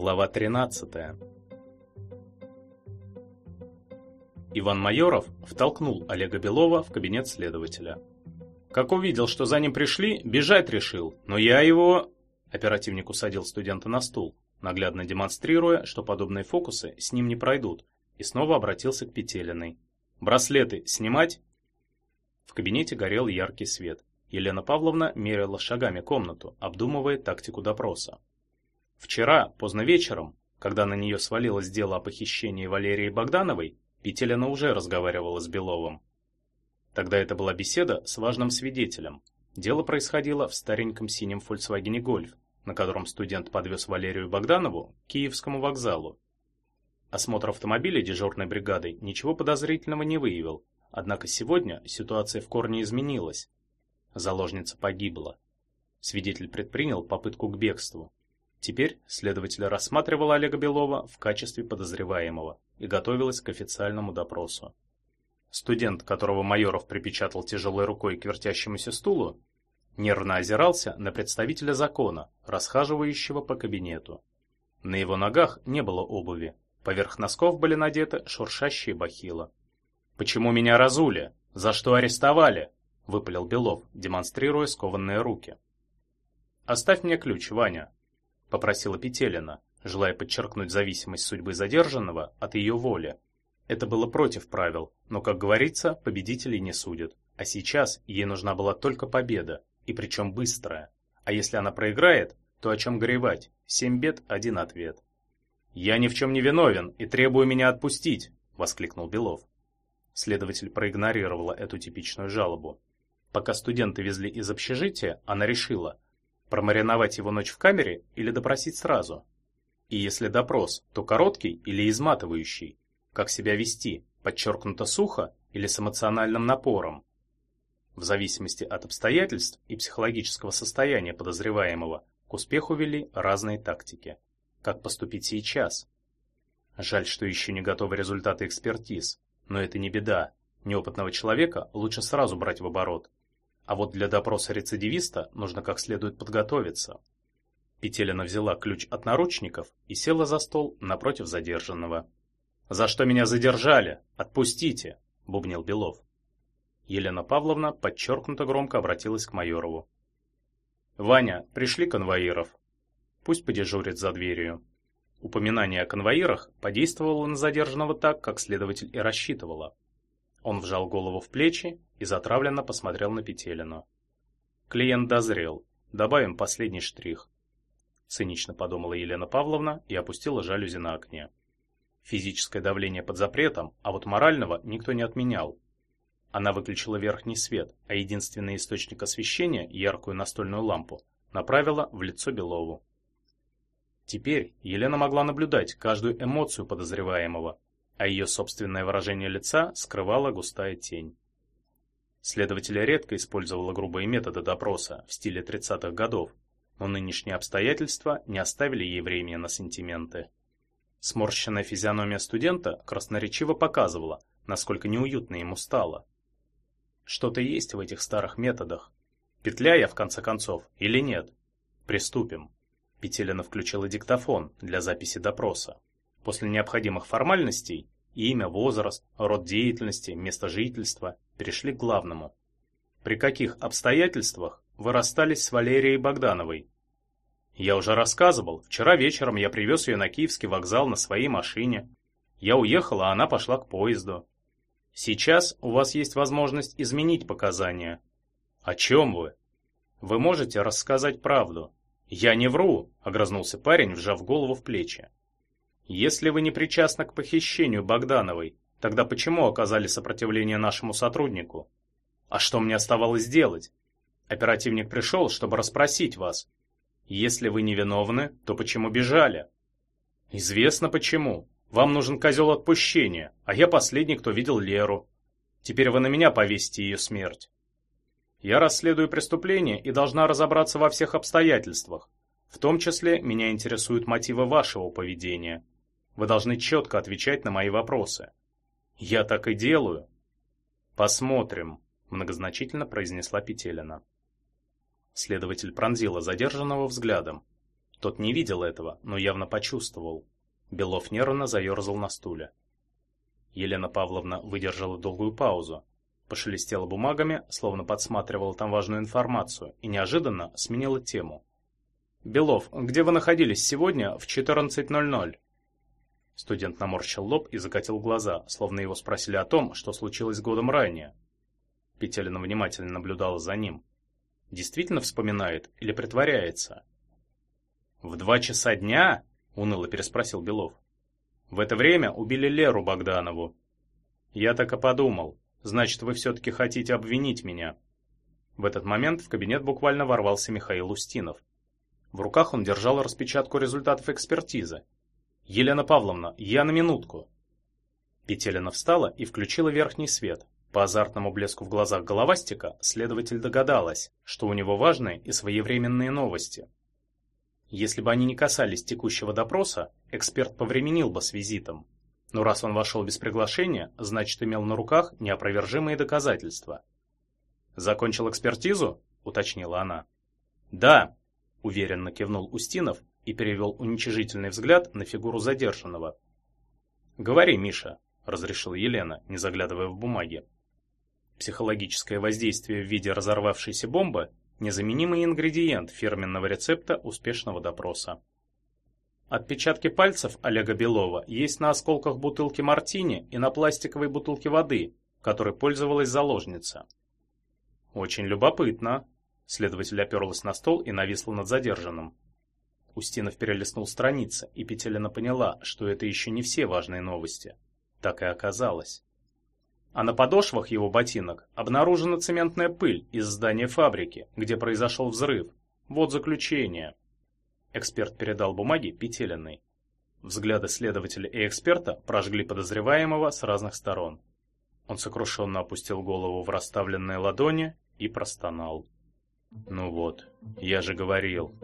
Глава 13. Иван Майоров втолкнул Олега Белова в кабинет следователя. Как увидел, что за ним пришли, бежать решил, но я его... Оперативник усадил студента на стул, наглядно демонстрируя, что подобные фокусы с ним не пройдут, и снова обратился к Петелиной. «Браслеты снимать?» В кабинете горел яркий свет. Елена Павловна мерила шагами комнату, обдумывая тактику допроса. Вчера, поздно вечером, когда на нее свалилось дело о похищении Валерии Богдановой, Петелина уже разговаривала с Беловым. Тогда это была беседа с важным свидетелем. Дело происходило в стареньком синем Volkswagen Golf, на котором студент подвез Валерию Богданову к Киевскому вокзалу. Осмотр автомобиля дежурной бригадой ничего подозрительного не выявил, однако сегодня ситуация в корне изменилась. Заложница погибла. Свидетель предпринял попытку к бегству. Теперь следователь рассматривал Олега Белова в качестве подозреваемого и готовилась к официальному допросу. Студент, которого Майоров припечатал тяжелой рукой к вертящемуся стулу, нервно озирался на представителя закона, расхаживающего по кабинету. На его ногах не было обуви, поверх носков были надеты шуршащие бахила. «Почему меня разули? За что арестовали?» — выпалил Белов, демонстрируя скованные руки. «Оставь мне ключ, Ваня», — попросила Петелина, желая подчеркнуть зависимость судьбы задержанного от ее воли. Это было против правил, но, как говорится, победителей не судят. А сейчас ей нужна была только победа, и причем быстрая. А если она проиграет, то о чем горевать? Семь бед, один ответ. «Я ни в чем не виновен и требую меня отпустить!» — воскликнул Белов. Следователь проигнорировала эту типичную жалобу. Пока студенты везли из общежития, она решила, Промариновать его ночь в камере или допросить сразу? И если допрос, то короткий или изматывающий? Как себя вести, подчеркнуто сухо или с эмоциональным напором? В зависимости от обстоятельств и психологического состояния подозреваемого к успеху вели разные тактики. Как поступить сейчас? Жаль, что еще не готовы результаты экспертиз, но это не беда. Неопытного человека лучше сразу брать в оборот, а вот для допроса рецидивиста нужно как следует подготовиться. Петелина взяла ключ от наручников и села за стол напротив задержанного. «За что меня задержали? Отпустите!» – бубнил Белов. Елена Павловна подчеркнуто громко обратилась к Майорову. «Ваня, пришли конвоиров. Пусть подежурит за дверью». Упоминание о конвоирах подействовало на задержанного так, как следователь и рассчитывала. Он вжал голову в плечи и затравленно посмотрел на Петелину. Клиент дозрел. Добавим последний штрих. Цинично подумала Елена Павловна и опустила жалюзи на окне. Физическое давление под запретом, а вот морального никто не отменял. Она выключила верхний свет, а единственный источник освещения, яркую настольную лампу, направила в лицо Белову. Теперь Елена могла наблюдать каждую эмоцию подозреваемого, а ее собственное выражение лица скрывала густая тень. Следователь редко использовала грубые методы допроса в стиле 30-х годов, но нынешние обстоятельства не оставили ей времени на сантименты. Сморщенная физиономия студента красноречиво показывала, насколько неуютно ему стало. Что-то есть в этих старых методах. Петля я, в конце концов, или нет? Приступим. Петелина включила диктофон для записи допроса. После необходимых формальностей имя, возраст, род деятельности, место жительства перешли к главному. При каких обстоятельствах вы расстались с Валерией Богдановой? Я уже рассказывал, вчера вечером я привез ее на Киевский вокзал на своей машине. Я уехал, а она пошла к поезду. Сейчас у вас есть возможность изменить показания. О чем вы? Вы можете рассказать правду. Я не вру, огрызнулся парень, вжав голову в плечи. Если вы не причастны к похищению Богдановой, тогда почему оказали сопротивление нашему сотруднику? А что мне оставалось делать? Оперативник пришел, чтобы расспросить вас. Если вы невиновны, то почему бежали? Известно почему. Вам нужен козел отпущения, а я последний, кто видел Леру. Теперь вы на меня повесите ее смерть. Я расследую преступление и должна разобраться во всех обстоятельствах. В том числе меня интересуют мотивы вашего поведения. Вы должны четко отвечать на мои вопросы. Я так и делаю. Посмотрим, многозначительно произнесла Петелина. Следователь пронзила задержанного взглядом. Тот не видел этого, но явно почувствовал. Белов нервно заерзал на стуле. Елена Павловна выдержала долгую паузу, пошелестела бумагами, словно подсматривала там важную информацию, и неожиданно сменила тему. «Белов, где вы находились сегодня в 14.00?» Студент наморщил лоб и закатил глаза, словно его спросили о том, что случилось годом ранее. Петелина внимательно наблюдала за ним. Действительно вспоминает или притворяется? «В два часа дня?» — уныло переспросил Белов. «В это время убили Леру Богданову». «Я так и подумал. Значит, вы все-таки хотите обвинить меня?» В этот момент в кабинет буквально ворвался Михаил Устинов. В руках он держал распечатку результатов экспертизы. «Елена Павловна, я на минутку!» Петелина встала и включила верхний свет. По азартному блеску в глазах головастика следователь догадалась, что у него важные и своевременные новости. Если бы они не касались текущего допроса, эксперт повременил бы с визитом. Но раз он вошел без приглашения, значит имел на руках неопровержимые доказательства. «Закончил экспертизу?» — уточнила она. «Да», — уверенно кивнул Устинов и перевел уничижительный взгляд на фигуру задержанного. «Говори, Миша», — разрешила Елена, не заглядывая в бумаги. Психологическое воздействие в виде разорвавшейся бомбы – незаменимый ингредиент фирменного рецепта успешного допроса. Отпечатки пальцев Олега Белова есть на осколках бутылки мартини и на пластиковой бутылке воды, которой пользовалась заложница. Очень любопытно. Следователь оперлась на стол и нависла над задержанным. Устинов перелистнул страницы, и Петелина поняла, что это еще не все важные новости. Так и оказалось. А на подошвах его ботинок обнаружена цементная пыль из здания фабрики, где произошел взрыв. Вот заключение. Эксперт передал бумаги Петелиной. Взгляды следователя и эксперта прожгли подозреваемого с разных сторон. Он сокрушенно опустил голову в расставленные ладони и простонал. «Ну вот, я же говорил,